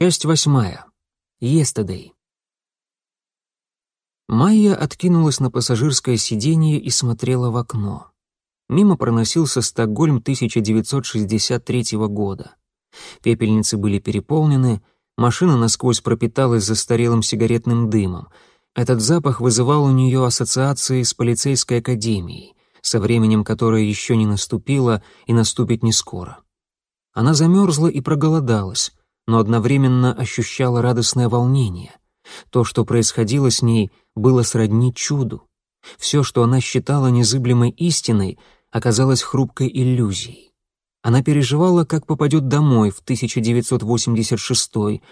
Часть восьмая. Yesterday. Майя откинулась на пассажирское сиденье и смотрела в окно. Мимо проносился Стокгольм 1963 года. Пепельницы были переполнены, машина насквозь пропиталась застарелым сигаретным дымом. Этот запах вызывал у нее ассоциации с полицейской академией, со временем которое еще не наступило и наступит не скоро. Она замерзла и проголодалась, но одновременно ощущала радостное волнение. То, что происходило с ней, было сродни чуду. Все, что она считала незыблемой истиной, оказалось хрупкой иллюзией. Она переживала, как попадет домой в 1986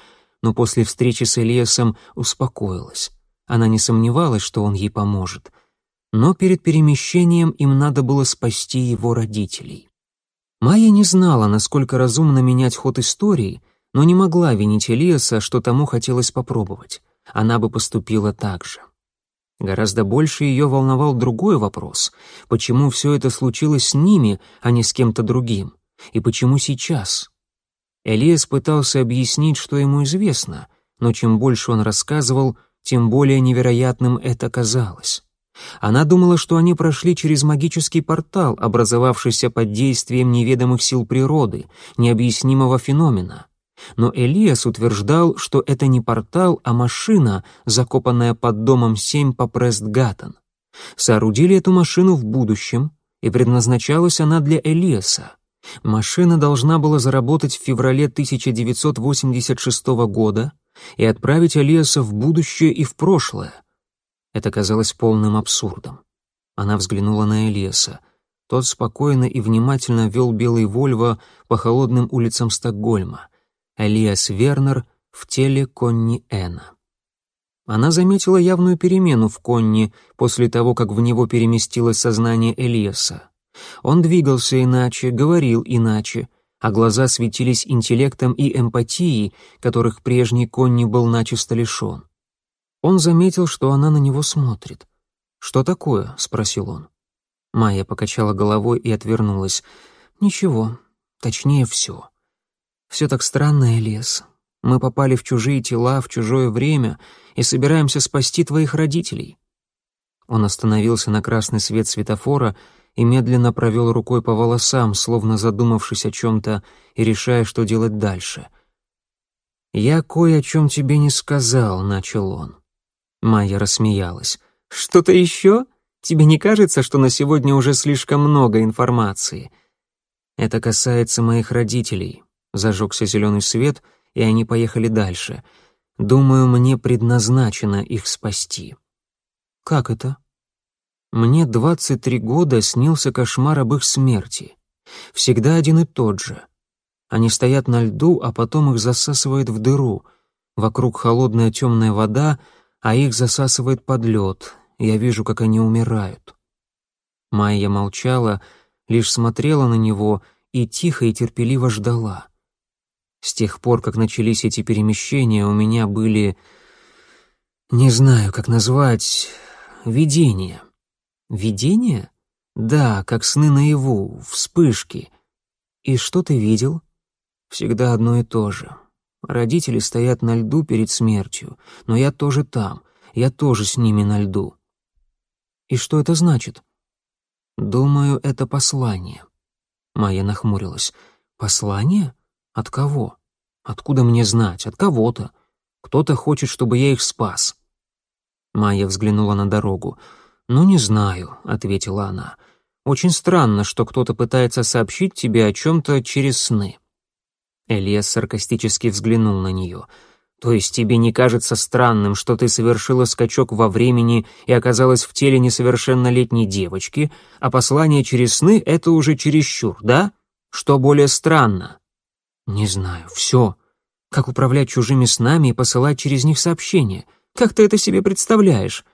но после встречи с Элиасом успокоилась. Она не сомневалась, что он ей поможет. Но перед перемещением им надо было спасти его родителей. Майя не знала, насколько разумно менять ход истории, но не могла винить Элиаса, что тому хотелось попробовать. Она бы поступила так же. Гораздо больше ее волновал другой вопрос. Почему все это случилось с ними, а не с кем-то другим? И почему сейчас? Элиас пытался объяснить, что ему известно, но чем больше он рассказывал, тем более невероятным это казалось. Она думала, что они прошли через магический портал, образовавшийся под действием неведомых сил природы, необъяснимого феномена. Но Элиас утверждал, что это не портал, а машина, закопанная под домом 7 по Престгаттен. Соорудили эту машину в будущем, и предназначалась она для Элиаса. Машина должна была заработать в феврале 1986 года и отправить Элиаса в будущее и в прошлое. Это казалось полным абсурдом. Она взглянула на Элиаса. Тот спокойно и внимательно вел белый Вольво по холодным улицам Стокгольма — Элиас Вернер в теле Конни Эна. Она заметила явную перемену в Конни после того, как в него переместилось сознание Элиаса. Он двигался иначе, говорил иначе, а глаза светились интеллектом и эмпатией, которых прежний Конни был начисто лишен. Он заметил, что она на него смотрит. «Что такое?» — спросил он. Майя покачала головой и отвернулась. «Ничего, точнее, все. Все так странно, Элиас. Мы попали в чужие тела, в чужое время и собираемся спасти твоих родителей». Он остановился на красный свет светофора и медленно провел рукой по волосам, словно задумавшись о чем-то и решая, что делать дальше. «Я кое о чем тебе не сказал», — начал он. Майя рассмеялась. «Что-то еще? Тебе не кажется, что на сегодня уже слишком много информации?» «Это касается моих родителей», Зажегся зеленый свет, и они поехали дальше. Думаю, мне предназначено их спасти. Как это? Мне 23 года снился кошмар об их смерти. Всегда один и тот же. Они стоят на льду, а потом их засасывает в дыру. Вокруг холодная темная вода, а их засасывает под лед. Я вижу, как они умирают. Майя молчала, лишь смотрела на него и тихо и терпеливо ждала. С тех пор, как начались эти перемещения, у меня были... Не знаю, как назвать... Видения. Видения? Да, как сны наяву, вспышки. И что ты видел? Всегда одно и то же. Родители стоят на льду перед смертью, но я тоже там, я тоже с ними на льду. И что это значит? Думаю, это послание. Майя нахмурилась. Послание? От кого? Откуда мне знать? От кого-то. Кто-то хочет, чтобы я их спас. Майя взглянула на дорогу. «Ну, не знаю», — ответила она. «Очень странно, что кто-то пытается сообщить тебе о чем-то через сны». Элиас саркастически взглянул на нее. «То есть тебе не кажется странным, что ты совершила скачок во времени и оказалась в теле несовершеннолетней девочки, а послание через сны — это уже чересчур, да? Что более странно?» «Не знаю, все. Как управлять чужими снами и посылать через них сообщения? Как ты это себе представляешь?»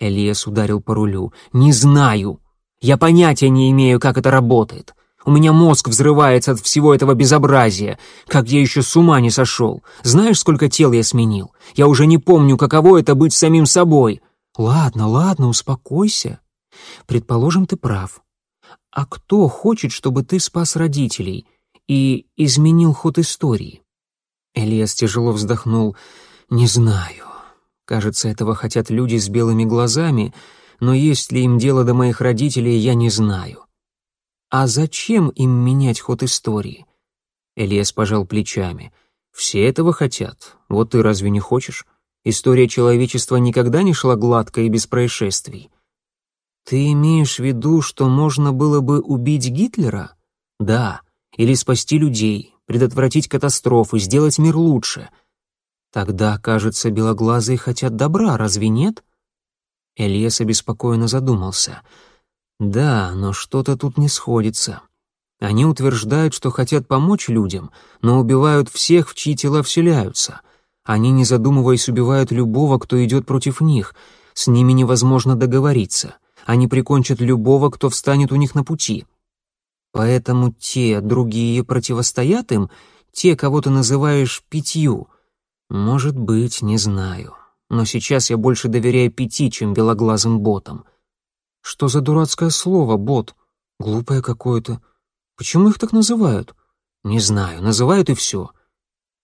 Элиас ударил по рулю. «Не знаю. Я понятия не имею, как это работает. У меня мозг взрывается от всего этого безобразия. Как я еще с ума не сошел. Знаешь, сколько тел я сменил? Я уже не помню, каково это быть самим собой». «Ладно, ладно, успокойся. Предположим, ты прав. А кто хочет, чтобы ты спас родителей?» И изменил ход истории. Элиас тяжело вздохнул. «Не знаю. Кажется, этого хотят люди с белыми глазами, но есть ли им дело до моих родителей, я не знаю. А зачем им менять ход истории?» Элиас пожал плечами. «Все этого хотят. Вот ты разве не хочешь? История человечества никогда не шла гладко и без происшествий». «Ты имеешь в виду, что можно было бы убить Гитлера?» «Да, или спасти людей, предотвратить катастрофы, сделать мир лучше. Тогда, кажется, белоглазые хотят добра, разве нет? Элиас обеспокоенно задумался. Да, но что-то тут не сходится. Они утверждают, что хотят помочь людям, но убивают всех, в чьи тела вселяются. Они, не задумываясь, убивают любого, кто идет против них. С ними невозможно договориться. Они прикончат любого, кто встанет у них на пути. Поэтому те, другие противостоят им, те, кого ты называешь пятью. Может быть, не знаю. Но сейчас я больше доверяю пяти, чем белоглазым ботам. Что за дурацкое слово, бот? Глупое какое-то. Почему их так называют? Не знаю, называют и все.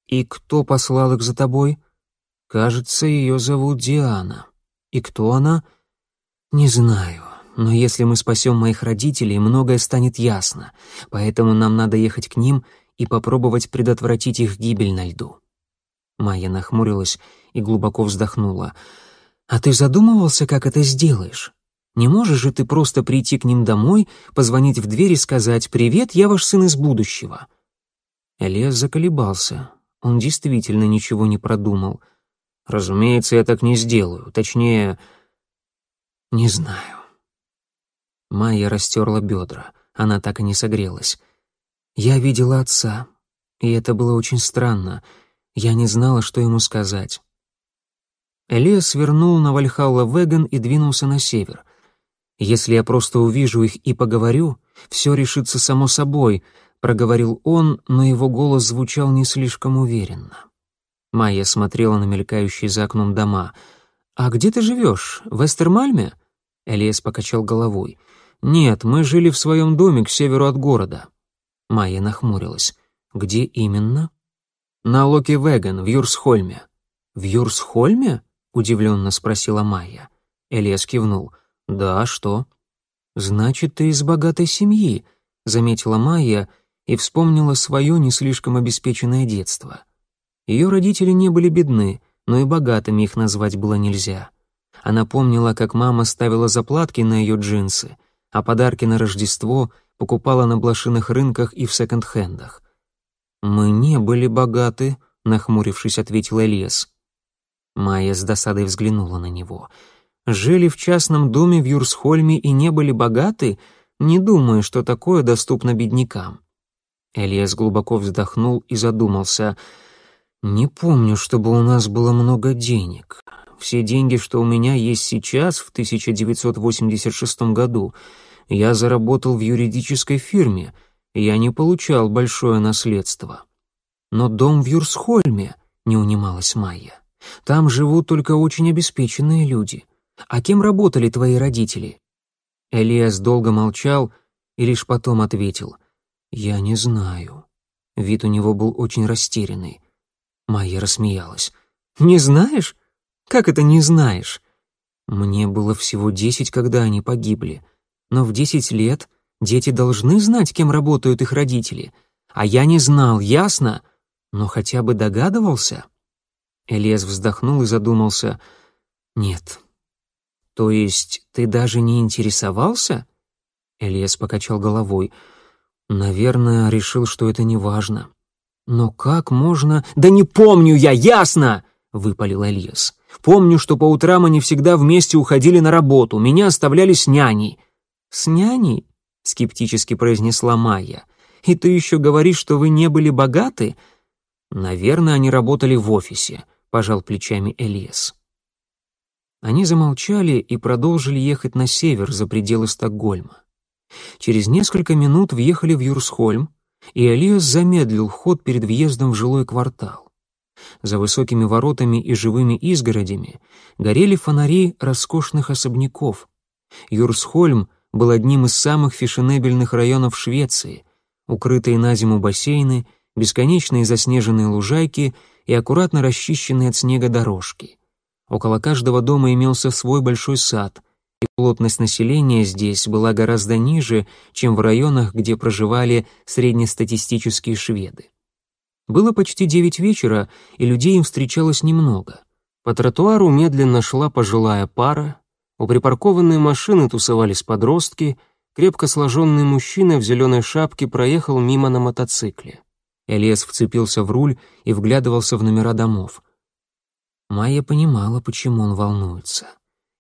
И кто послал их за тобой? Кажется, ее зовут Диана. И кто она? Не знаю. Но если мы спасем моих родителей, многое станет ясно, поэтому нам надо ехать к ним и попробовать предотвратить их гибель на льду». Майя нахмурилась и глубоко вздохнула. «А ты задумывался, как это сделаешь? Не можешь же ты просто прийти к ним домой, позвонить в дверь и сказать «Привет, я ваш сын из будущего»?» Элиас заколебался. Он действительно ничего не продумал. «Разумеется, я так не сделаю. Точнее, не знаю». Майя растерла бедра. Она так и не согрелась. Я видела отца, и это было очень странно. Я не знала, что ему сказать. Элиас свернул на Вальхалла Веган и двинулся на север. «Если я просто увижу их и поговорю, все решится само собой», — проговорил он, но его голос звучал не слишком уверенно. Майя смотрела на мелькающие за окном дома. «А где ты живешь? В Эстермальме?» Элиас покачал головой. «Нет, мы жили в своем доме к северу от города». Майя нахмурилась. «Где именно?» «На Локи Веган, в Юрсхольме». «В Юрсхольме?» — удивленно спросила Майя. Элиас кивнул. «Да, что?» «Значит, ты из богатой семьи», — заметила Майя и вспомнила свое не слишком обеспеченное детство. Ее родители не были бедны, но и богатыми их назвать было нельзя. Она помнила, как мама ставила заплатки на ее джинсы, а подарки на Рождество покупала на блошиных рынках и в секонд-хендах. «Мы не были богаты», — нахмурившись, ответил Элиас. Майя с досадой взглянула на него. «Жили в частном доме в Юрсхольме и не были богаты? Не думаю, что такое доступно беднякам». Элиас глубоко вздохнул и задумался. «Не помню, чтобы у нас было много денег. Все деньги, что у меня есть сейчас, в 1986 году, я заработал в юридической фирме, я не получал большое наследство. Но дом в Юрсхольме, не унималась Майя. Там живут только очень обеспеченные люди. А кем работали твои родители? Элиас долго молчал и лишь потом ответил. «Я не знаю». Вид у него был очень растерянный. Майя рассмеялась. «Не знаешь? Как это не знаешь?» Мне было всего десять, когда они погибли но в десять лет дети должны знать, кем работают их родители. А я не знал, ясно? Но хотя бы догадывался?» Элиас вздохнул и задумался. «Нет». «То есть ты даже не интересовался?» Элиас покачал головой. «Наверное, решил, что это не важно». «Но как можно...» «Да не помню я, ясно!» — выпалил Элиас. «Помню, что по утрам они всегда вместе уходили на работу, меня оставляли с няней. «С няней?» — скептически произнесла Майя. «И ты еще говоришь, что вы не были богаты?» «Наверное, они работали в офисе», — пожал плечами Элиас. Они замолчали и продолжили ехать на север, за пределы Стокгольма. Через несколько минут въехали в Юрсхольм, и Элиас замедлил ход перед въездом в жилой квартал. За высокими воротами и живыми изгородями горели фонари роскошных особняков. Юрсхольм был одним из самых фешенебельных районов Швеции, укрытые на зиму бассейны, бесконечные заснеженные лужайки и аккуратно расчищенные от снега дорожки. Около каждого дома имелся свой большой сад, и плотность населения здесь была гораздо ниже, чем в районах, где проживали среднестатистические шведы. Было почти девять вечера, и людей им встречалось немного. По тротуару медленно шла пожилая пара, у припаркованной машины тусовались подростки, крепко сложенный мужчина в зеленой шапке проехал мимо на мотоцикле. Элиас вцепился в руль и вглядывался в номера домов. Майя понимала, почему он волнуется.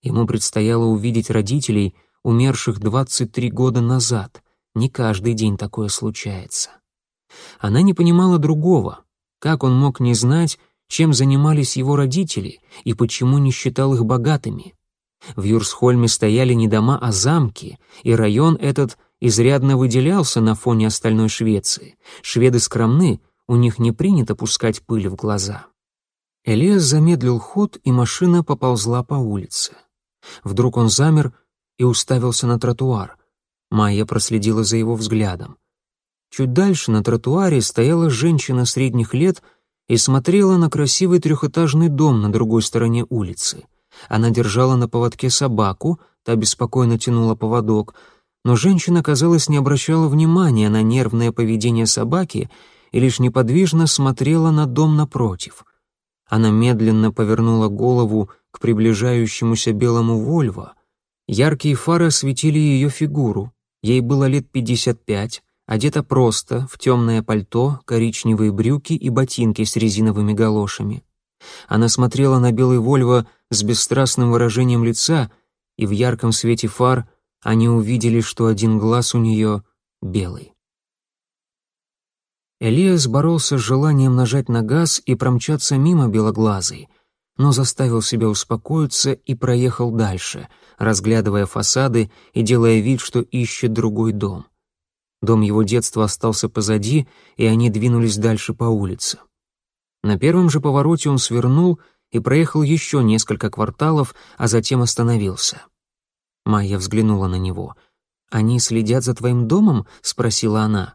Ему предстояло увидеть родителей, умерших 23 года назад. Не каждый день такое случается. Она не понимала другого. Как он мог не знать, чем занимались его родители и почему не считал их богатыми? В Юрсхольме стояли не дома, а замки, и район этот изрядно выделялся на фоне остальной Швеции. Шведы скромны, у них не принято пускать пыль в глаза. Элиас замедлил ход, и машина поползла по улице. Вдруг он замер и уставился на тротуар. Майя проследила за его взглядом. Чуть дальше на тротуаре стояла женщина средних лет и смотрела на красивый трехэтажный дом на другой стороне улицы. Она держала на поводке собаку, та беспокойно тянула поводок, но женщина, казалось, не обращала внимания на нервное поведение собаки и лишь неподвижно смотрела на дом напротив. Она медленно повернула голову к приближающемуся белому Вольво. Яркие фары осветили ее фигуру. Ей было лет пятьдесят пять, одета просто, в темное пальто, коричневые брюки и ботинки с резиновыми галошами. Она смотрела на белый Вольво с бесстрастным выражением лица, и в ярком свете фар они увидели, что один глаз у нее белый. Элиас боролся с желанием нажать на газ и промчаться мимо белоглазой, но заставил себя успокоиться и проехал дальше, разглядывая фасады и делая вид, что ищет другой дом. Дом его детства остался позади, и они двинулись дальше по улице. На первом же повороте он свернул и проехал еще несколько кварталов, а затем остановился. Майя взглянула на него. «Они следят за твоим домом?» — спросила она.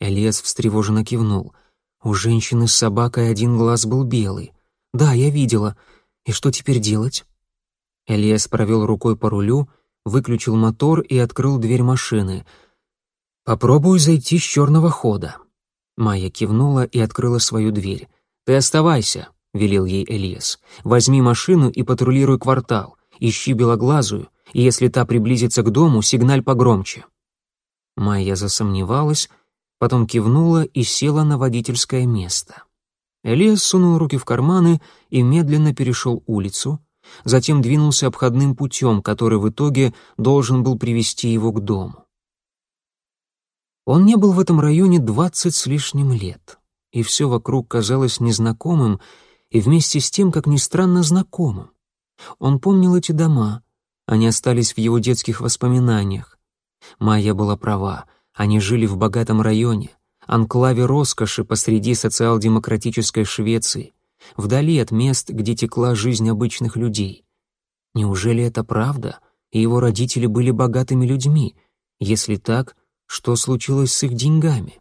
Элиас встревоженно кивнул. У женщины с собакой один глаз был белый. «Да, я видела. И что теперь делать?» Элиас провел рукой по рулю, выключил мотор и открыл дверь машины. «Попробую зайти с черного хода». Майя кивнула и открыла свою дверь. «Ты оставайся», — велел ей Элиас. «Возьми машину и патрулируй квартал. Ищи белоглазую, и если та приблизится к дому, сигналь погромче». Майя засомневалась, потом кивнула и села на водительское место. Элиас сунул руки в карманы и медленно перешел улицу, затем двинулся обходным путем, который в итоге должен был привести его к дому. Он не был в этом районе двадцать с лишним лет и все вокруг казалось незнакомым и вместе с тем, как ни странно, знакомым. Он помнил эти дома, они остались в его детских воспоминаниях. Майя была права, они жили в богатом районе, анклаве роскоши посреди социал-демократической Швеции, вдали от мест, где текла жизнь обычных людей. Неужели это правда, и его родители были богатыми людьми? Если так, что случилось с их деньгами?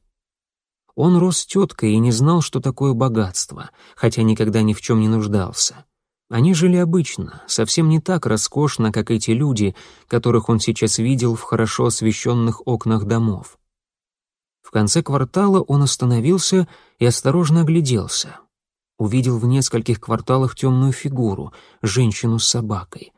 Он рос теткой и не знал, что такое богатство, хотя никогда ни в чем не нуждался. Они жили обычно, совсем не так роскошно, как эти люди, которых он сейчас видел в хорошо освещенных окнах домов. В конце квартала он остановился и осторожно огляделся. Увидел в нескольких кварталах темную фигуру, женщину с собакой.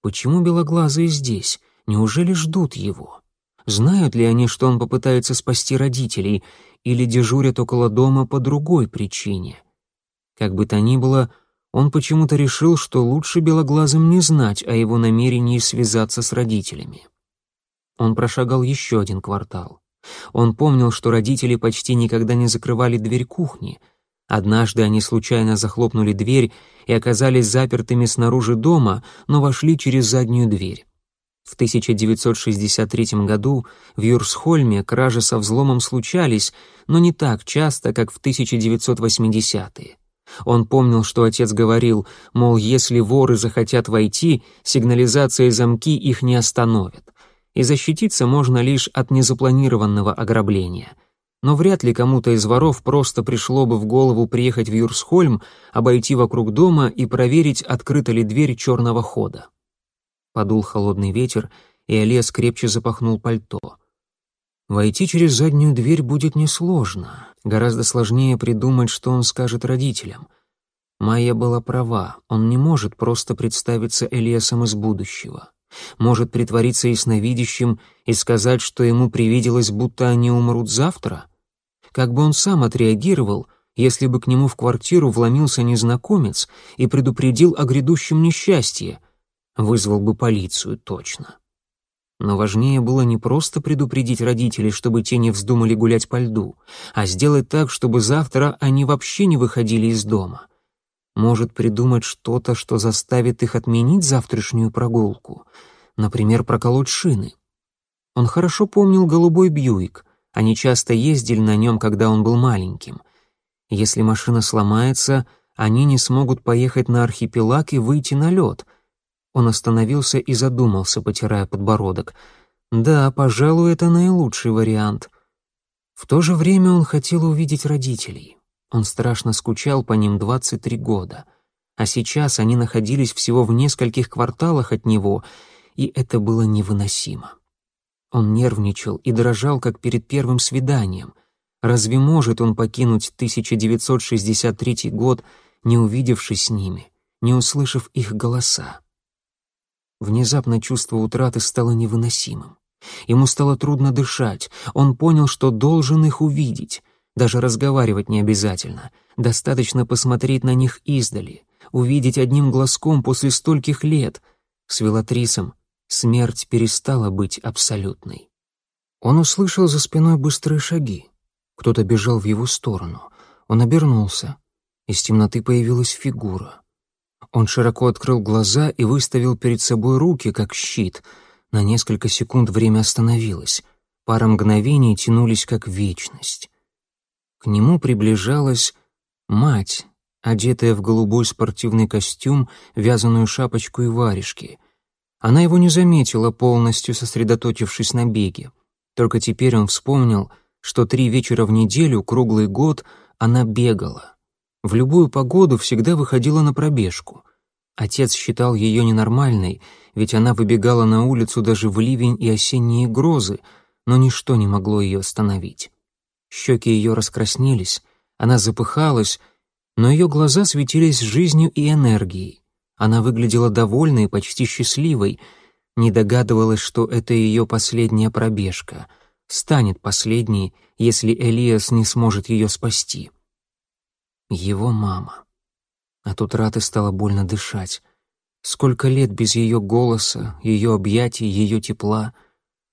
Почему белоглазые здесь? Неужели ждут его? Знают ли они, что он попытается спасти родителей, или дежурят около дома по другой причине? Как бы то ни было, он почему-то решил, что лучше белоглазым не знать о его намерении связаться с родителями. Он прошагал еще один квартал. Он помнил, что родители почти никогда не закрывали дверь кухни. Однажды они случайно захлопнули дверь и оказались запертыми снаружи дома, но вошли через заднюю дверь. В 1963 году в Юрсхольме кражи со взломом случались, но не так часто, как в 1980-е. Он помнил, что отец говорил, мол, если воры захотят войти, сигнализация и замки их не остановят, и защититься можно лишь от незапланированного ограбления. но вряд ли кому-то из воров просто пришло бы в голову приехать в Юрсхольм, обойти вокруг дома и проверить, открыта ли дверь черного хода. Подул холодный ветер, и Олес крепче запахнул пальто. Войти через заднюю дверь будет несложно. Гораздо сложнее придумать, что он скажет родителям. Майя была права, он не может просто представиться Элиасом из будущего. Может притвориться ясновидящим и сказать, что ему привиделось, будто они умрут завтра? Как бы он сам отреагировал, если бы к нему в квартиру вломился незнакомец и предупредил о грядущем несчастье? Вызвал бы полицию, точно. Но важнее было не просто предупредить родителей, чтобы те не вздумали гулять по льду, а сделать так, чтобы завтра они вообще не выходили из дома. Может придумать что-то, что заставит их отменить завтрашнюю прогулку, например, проколоть шины. Он хорошо помнил голубой Бьюик — они часто ездили на нем, когда он был маленьким. Если машина сломается, они не смогут поехать на архипелаг и выйти на лед. Он остановился и задумался, потирая подбородок. Да, пожалуй, это наилучший вариант. В то же время он хотел увидеть родителей. Он страшно скучал по ним 23 года. А сейчас они находились всего в нескольких кварталах от него, и это было невыносимо. Он нервничал и дрожал, как перед первым свиданием. Разве может он покинуть 1963 год, не увидевшись с ними, не услышав их голоса? Внезапно чувство утраты стало невыносимым. Ему стало трудно дышать, он понял, что должен их увидеть. Даже разговаривать не обязательно, достаточно посмотреть на них издали, увидеть одним глазком после стольких лет. С Велатрисом смерть перестала быть абсолютной. Он услышал за спиной быстрые шаги. Кто-то бежал в его сторону. Он обернулся. Из темноты появилась фигура. Он широко открыл глаза и выставил перед собой руки, как щит. На несколько секунд время остановилось. Пара мгновений тянулись, как вечность. К нему приближалась мать, одетая в голубой спортивный костюм, вязаную шапочку и варежки. Она его не заметила, полностью сосредоточившись на беге. Только теперь он вспомнил, что три вечера в неделю, круглый год, она бегала. В любую погоду всегда выходила на пробежку. Отец считал ее ненормальной, ведь она выбегала на улицу даже в ливень и осенние грозы, но ничто не могло ее остановить. Щеки ее раскраснелись, она запыхалась, но ее глаза светились жизнью и энергией. Она выглядела довольной и почти счастливой, не догадывалась, что это ее последняя пробежка, станет последней, если Элиас не сможет ее спасти. Его мама. От утраты стало больно дышать. Сколько лет без ее голоса, ее объятий, ее тепла.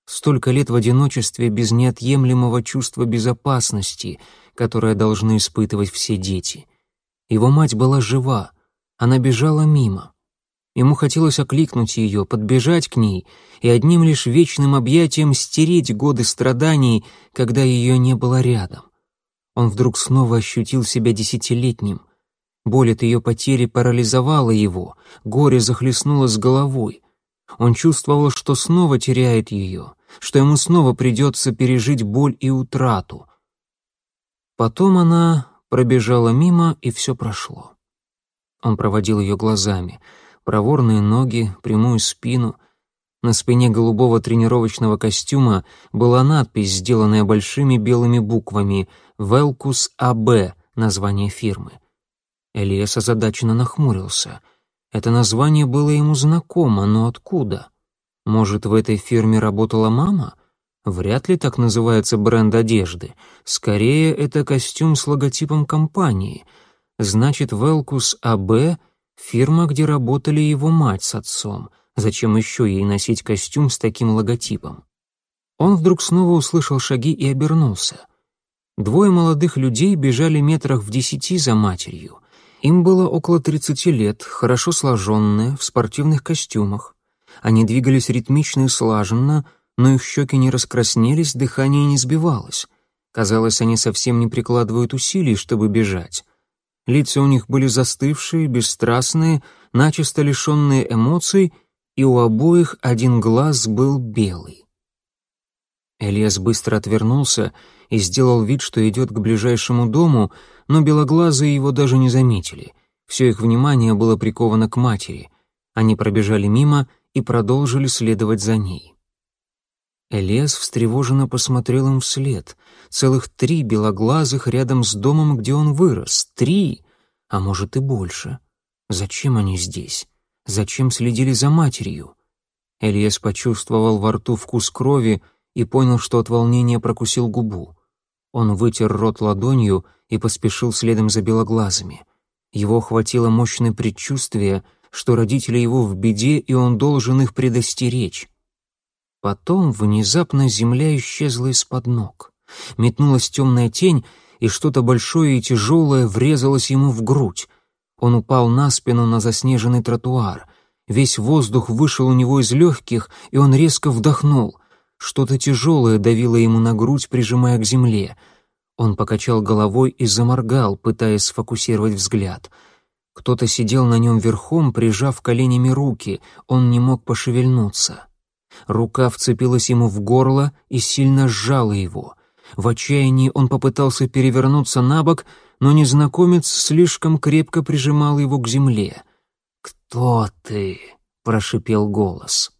Столько лет в одиночестве без неотъемлемого чувства безопасности, которое должны испытывать все дети. Его мать была жива — она бежала мимо. Ему хотелось окликнуть ее, подбежать к ней и одним лишь вечным объятием стереть годы страданий, когда ее не было рядом. Он вдруг снова ощутил себя десятилетним. Боль от ее потери парализовала его, горе захлестнуло с головой. Он чувствовал, что снова теряет ее, что ему снова придется пережить боль и утрату. Потом она пробежала мимо, и все прошло. Он проводил ее глазами. Проворные ноги, прямую спину. На спине голубого тренировочного костюма была надпись, сделанная большими белыми буквами «Велкус АБ» — название фирмы. Элиас озадаченно нахмурился. Это название было ему знакомо, но откуда? Может, в этой фирме работала мама? Вряд ли так называется бренд одежды. Скорее, это костюм с логотипом компании — Значит, Велкус АБ — фирма, где работали его мать с отцом. Зачем еще ей носить костюм с таким логотипом? Он вдруг снова услышал шаги и обернулся. Двое молодых людей бежали метрах в десяти за матерью. Им было около тридцати лет, хорошо сложенные, в спортивных костюмах. Они двигались ритмично и слаженно, но их щеки не раскраснелись, дыхание не сбивалось. Казалось, они совсем не прикладывают усилий, чтобы бежать. Лица у них были застывшие, бесстрастные, начисто лишенные эмоций, и у обоих один глаз был белый. Элиас быстро отвернулся и сделал вид, что идет к ближайшему дому, но белоглазые его даже не заметили. Все их внимание было приковано к матери. Они пробежали мимо и продолжили следовать за ней. Элиас встревоженно посмотрел им вслед. Целых три белоглазых рядом с домом, где он вырос. Три! А может и больше. Зачем они здесь? Зачем следили за матерью? Элиас почувствовал во рту вкус крови и понял, что от волнения прокусил губу. Он вытер рот ладонью и поспешил следом за белоглазыми. Его охватило мощное предчувствие, что родители его в беде, и он должен их предостеречь. Потом внезапно земля исчезла из-под ног. Метнулась темная тень, и что-то большое и тяжелое врезалось ему в грудь. Он упал на спину на заснеженный тротуар. Весь воздух вышел у него из легких, и он резко вдохнул. Что-то тяжелое давило ему на грудь, прижимая к земле. Он покачал головой и заморгал, пытаясь сфокусировать взгляд. Кто-то сидел на нем верхом, прижав коленями руки. Он не мог пошевельнуться. Рука вцепилась ему в горло и сильно сжала его. В отчаянии он попытался перевернуться на бок, но незнакомец слишком крепко прижимал его к земле. «Кто ты?» — прошипел голос.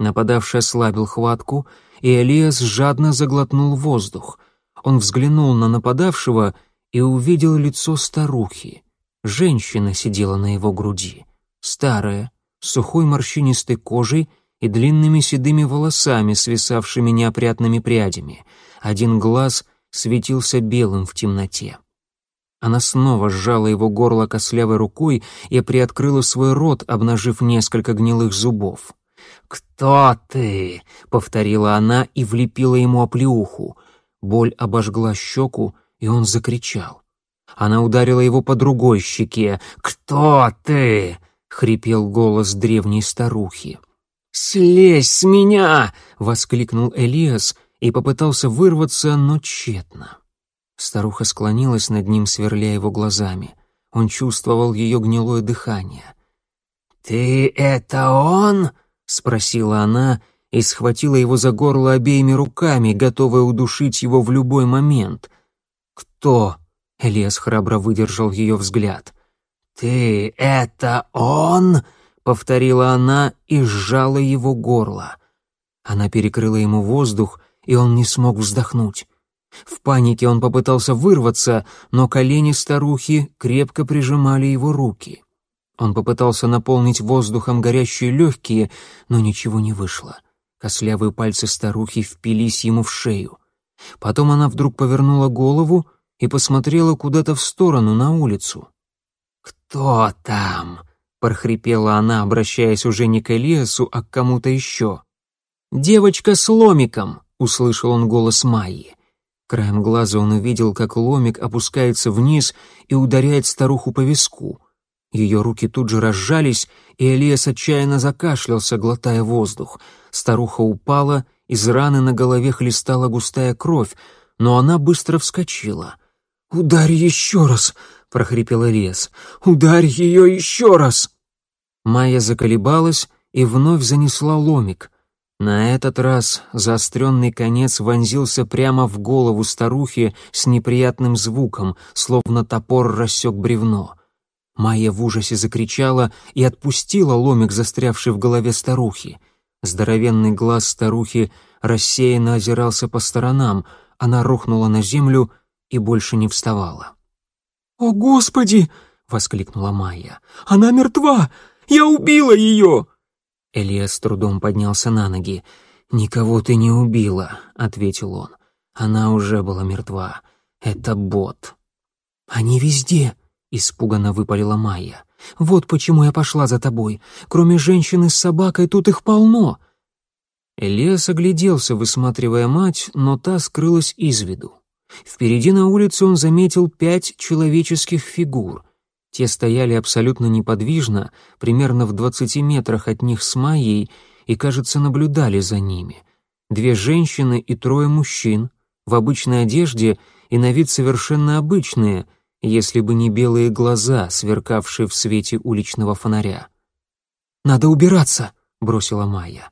Нападавший ослабил хватку, и Элиас жадно заглотнул воздух. Он взглянул на нападавшего и увидел лицо старухи. Женщина сидела на его груди. Старая, с сухой морщинистой кожей и длинными седыми волосами, свисавшими неопрятными прядями. Один глаз светился белым в темноте. Она снова сжала его горло кослявой рукой и приоткрыла свой рот, обнажив несколько гнилых зубов. «Кто ты?» — повторила она и влепила ему оплеуху. Боль обожгла щеку, и он закричал. Она ударила его по другой щеке. «Кто ты?» — хрипел голос древней старухи. «Слезь с меня!» — воскликнул Элиас и попытался вырваться, но тщетно. Старуха склонилась над ним, сверля его глазами. Он чувствовал ее гнилое дыхание. «Ты это он?» — спросила она и схватила его за горло обеими руками, готовая удушить его в любой момент. «Кто?» — Элиас храбро выдержал ее взгляд. «Ты это он?» — повторила она и сжала его горло. Она перекрыла ему воздух, и он не смог вздохнуть. В панике он попытался вырваться, но колени старухи крепко прижимали его руки. Он попытался наполнить воздухом горящие легкие, но ничего не вышло. Кослявые пальцы старухи впились ему в шею. Потом она вдруг повернула голову и посмотрела куда-то в сторону, на улицу. «Кто там?» прохрипела она, обращаясь уже не к Элиасу, а к кому-то еще. «Девочка с ломиком!» — услышал он голос Майи. Краем глаза он увидел, как ломик опускается вниз и ударяет старуху по виску. Ее руки тут же разжались, и Элиас отчаянно закашлялся, глотая воздух. Старуха упала, из раны на голове хлестала густая кровь, но она быстро вскочила. «Ударь еще раз!» — прохрипел Элиас. «Ударь ее еще раз!» Майя заколебалась и вновь занесла ломик. На этот раз заостренный конец вонзился прямо в голову старухи с неприятным звуком, словно топор рассек бревно. Майя в ужасе закричала и отпустила ломик, застрявший в голове старухи. Здоровенный глаз старухи рассеянно озирался по сторонам, она рухнула на землю и больше не вставала. «О, Господи!» — воскликнула Майя. «Она мертва! Я убила ее!» Элиас с трудом поднялся на ноги. «Никого ты не убила», — ответил он. «Она уже была мертва. Это бот». «Они везде», — испуганно выпалила Майя. «Вот почему я пошла за тобой. Кроме женщины с собакой тут их полно». Элиас огляделся, высматривая мать, но та скрылась из виду. Впереди на улице он заметил пять человеческих фигур. Те стояли абсолютно неподвижно, примерно в двадцати метрах от них с Майей, и, кажется, наблюдали за ними. Две женщины и трое мужчин, в обычной одежде и на вид совершенно обычные, если бы не белые глаза, сверкавшие в свете уличного фонаря. «Надо убираться», — бросила Майя.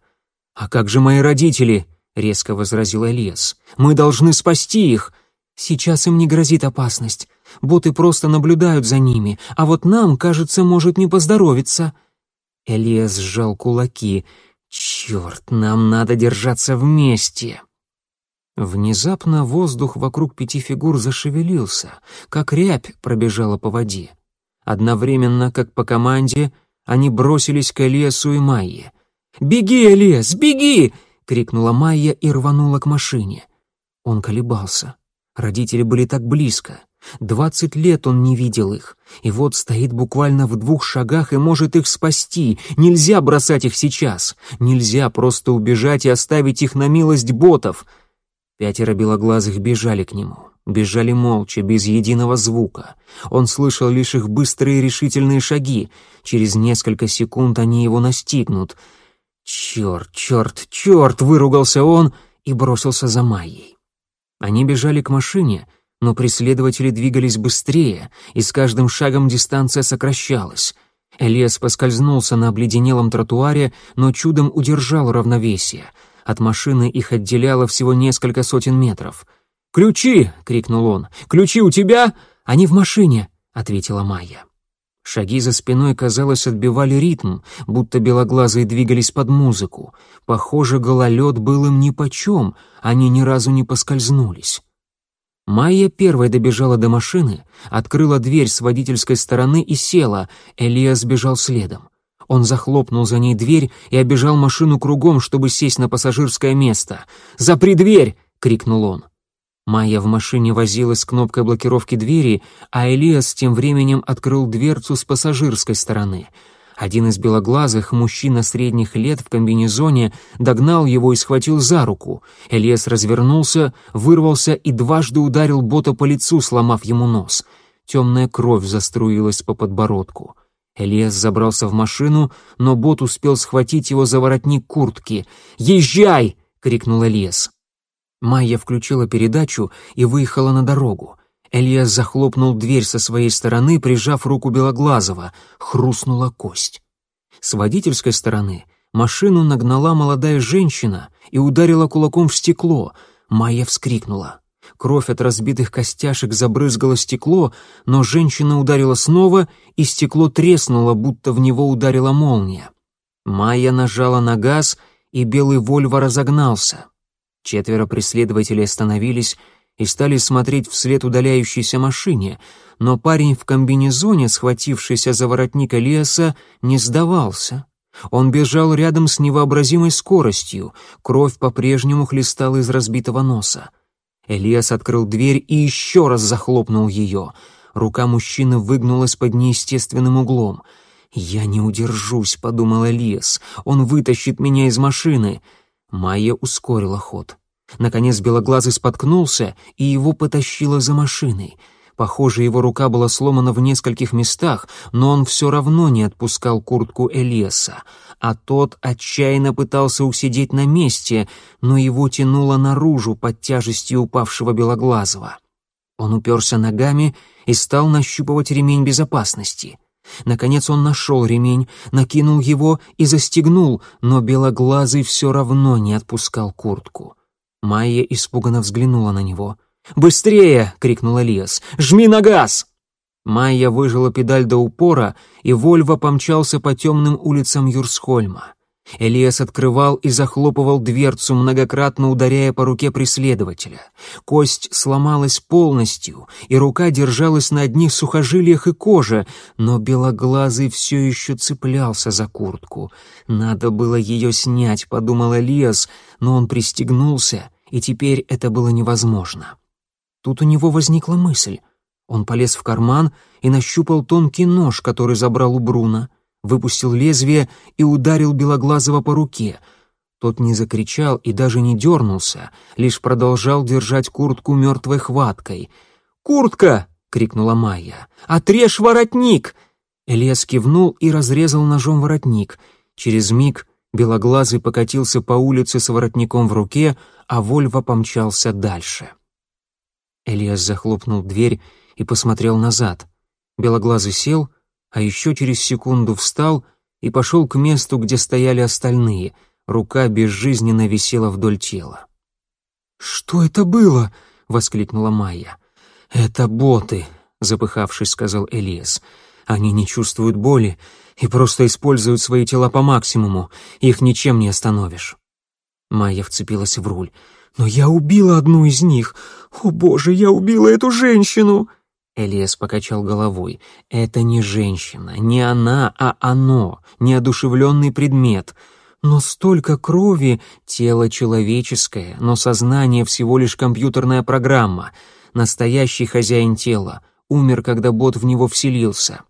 «А как же мои родители?» резко возразил Элиас. «Мы должны спасти их!» «Сейчас им не грозит опасность. Боты просто наблюдают за ними, а вот нам, кажется, может не поздоровиться». Элиас сжал кулаки. «Черт, нам надо держаться вместе!» Внезапно воздух вокруг пяти фигур зашевелился, как рябь пробежала по воде. Одновременно, как по команде, они бросились к Элиасу и Майе. «Беги, Элиас, беги!» — крикнула Майя и рванула к машине. Он колебался. Родители были так близко. Двадцать лет он не видел их, и вот стоит буквально в двух шагах и может их спасти. Нельзя бросать их сейчас. Нельзя просто убежать и оставить их на милость ботов. Пятеро белоглазых бежали к нему. Бежали молча, без единого звука. Он слышал лишь их быстрые решительные шаги. Через несколько секунд они его настигнут. «Черт, черт, черт!» — выругался он и бросился за Майей. Они бежали к машине — но преследователи двигались быстрее, и с каждым шагом дистанция сокращалась. Элиас поскользнулся на обледенелом тротуаре, но чудом удержал равновесие. От машины их отделяло всего несколько сотен метров. «Ключи!» — крикнул он. «Ключи у тебя?» «Они в машине!» — ответила Майя. Шаги за спиной, казалось, отбивали ритм, будто белоглазые двигались под музыку. Похоже, гололед был им нипочем, они ни разу не поскользнулись. Майя первой добежала до машины, открыла дверь с водительской стороны и села, Элиас бежал следом. Он захлопнул за ней дверь и обежал машину кругом, чтобы сесть на пассажирское место. «Запри дверь!» — крикнул он. Майя в машине возилась с кнопкой блокировки двери, а Элиас тем временем открыл дверцу с пассажирской стороны — один из белоглазых, мужчина средних лет в комбинезоне, догнал его и схватил за руку. Элиас развернулся, вырвался и дважды ударил бота по лицу, сломав ему нос. Темная кровь заструилась по подбородку. Элиас забрался в машину, но бот успел схватить его за воротник куртки. «Езжай!» — крикнул Элиас. Майя включила передачу и выехала на дорогу. Элиас захлопнул дверь со своей стороны, прижав руку Белоглазова. Хрустнула кость. С водительской стороны машину нагнала молодая женщина и ударила кулаком в стекло. Майя вскрикнула. Кровь от разбитых костяшек забрызгала стекло, но женщина ударила снова, и стекло треснуло, будто в него ударила молния. Майя нажала на газ, и белый Вольво разогнался. Четверо преследователей остановились и стали смотреть вслед удаляющейся машине, но парень в комбинезоне, схватившийся за воротник Элиаса, не сдавался. Он бежал рядом с невообразимой скоростью, кровь по-прежнему хлестала из разбитого носа. Элиас открыл дверь и еще раз захлопнул ее. Рука мужчины выгнулась под неестественным углом. «Я не удержусь», — подумал Элиас. «Он вытащит меня из машины». Майя ускорила ход. Наконец Белоглазый споткнулся, и его потащило за машиной. Похоже, его рука была сломана в нескольких местах, но он все равно не отпускал куртку Элиаса, а тот отчаянно пытался усидеть на месте, но его тянуло наружу под тяжестью упавшего Белоглазого. Он уперся ногами и стал нащупывать ремень безопасности. Наконец он нашел ремень, накинул его и застегнул, но Белоглазый все равно не отпускал куртку. Майя испуганно взглянула на него. «Быстрее!» — крикнул Элиас. «Жми на газ!» Майя выжила педаль до упора, и Вольво помчался по темным улицам Юрсхольма. Элиас открывал и захлопывал дверцу, многократно ударяя по руке преследователя. Кость сломалась полностью, и рука держалась на одних сухожилиях и коже, но белоглазый все еще цеплялся за куртку. «Надо было ее снять», — подумал Элиас, но он пристегнулся, и теперь это было невозможно. Тут у него возникла мысль. Он полез в карман и нащупал тонкий нож, который забрал у Бруна выпустил лезвие и ударил Белоглазого по руке. Тот не закричал и даже не дернулся, лишь продолжал держать куртку мертвой хваткой. «Куртка!» — крикнула Майя. «Отрежь воротник!» Элиас кивнул и разрезал ножом воротник. Через миг Белоглазый покатился по улице с воротником в руке, а Вольва помчался дальше. Элиас захлопнул дверь и посмотрел назад. Белоглазый сел — а еще через секунду встал и пошел к месту, где стояли остальные, рука безжизненно висела вдоль тела. «Что это было?» — воскликнула Майя. «Это боты», — запыхавшись, сказал Элиас. «Они не чувствуют боли и просто используют свои тела по максимуму. Их ничем не остановишь». Майя вцепилась в руль. «Но я убила одну из них! О боже, я убила эту женщину!» Элиас покачал головой. «Это не женщина, не она, а оно, неодушевленный предмет. Но столько крови, тело человеческое, но сознание всего лишь компьютерная программа. Настоящий хозяин тела. Умер, когда бот в него вселился».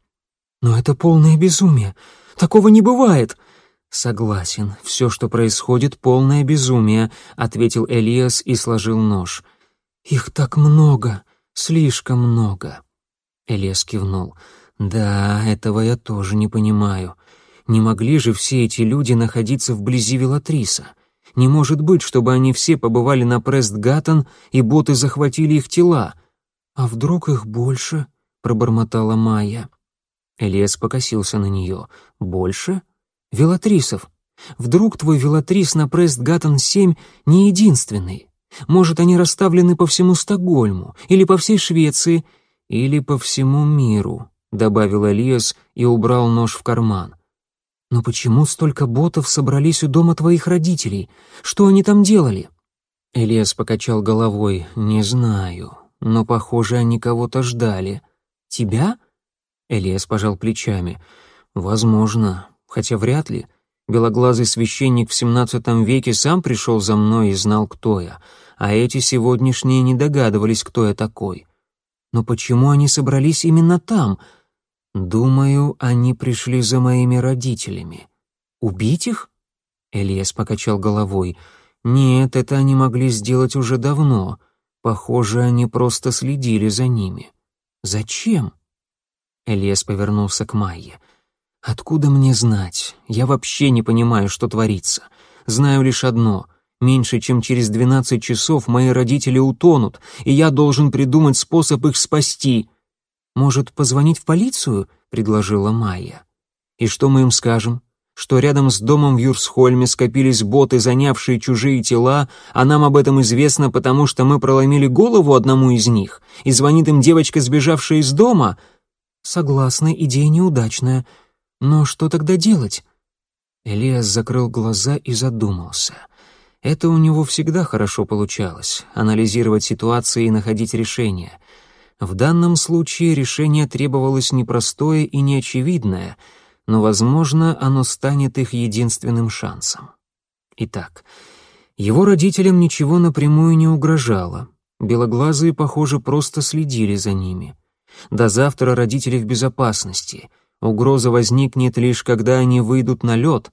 «Но это полное безумие. Такого не бывает!» «Согласен, все, что происходит, полное безумие», — ответил Элиас и сложил нож. «Их так много, слишком много». Элиас кивнул. «Да, этого я тоже не понимаю. Не могли же все эти люди находиться вблизи Велатриса? Не может быть, чтобы они все побывали на Прест-Гаттон и боты захватили их тела. А вдруг их больше?» — пробормотала Майя. Элиас покосился на нее. «Больше?» Велатрисов. Вдруг твой велатрис на Престгатан, 7 не единственный? Может, они расставлены по всему Стокгольму, или по всей Швеции, или по всему миру», — добавил Элиас и убрал нож в карман. «Но почему столько ботов собрались у дома твоих родителей? Что они там делали?» Элиас покачал головой. «Не знаю, но, похоже, они кого-то ждали. Тебя?» Элиас пожал плечами. «Возможно хотя вряд ли. Белоглазый священник в XVII веке сам пришел за мной и знал, кто я, а эти сегодняшние не догадывались, кто я такой. Но почему они собрались именно там? Думаю, они пришли за моими родителями. Убить их? Элиас покачал головой. Нет, это они могли сделать уже давно. Похоже, они просто следили за ними. Зачем? Элиас повернулся к Майе. Откуда мне знать? Я вообще не понимаю, что творится. Знаю лишь одно. Меньше чем через двенадцать часов мои родители утонут, и я должен придумать способ их спасти. Может, позвонить в полицию? предложила Майя. И что мы им скажем? Что рядом с домом в Юрсхольме скопились боты, занявшие чужие тела, а нам об этом известно, потому что мы проломили голову одному из них, и звонит им девочка, сбежавшая из дома? Согласна, идея неудачная. Но что тогда делать? Элиас закрыл глаза и задумался. Это у него всегда хорошо получалось — анализировать ситуации и находить решения. В данном случае решение требовалось непростое и неочевидное, но, возможно, оно станет их единственным шансом. Итак, его родителям ничего напрямую не угрожало. Белоглазые, похоже, просто следили за ними. До завтра родители в безопасности — Угроза возникнет лишь когда они выйдут на лед.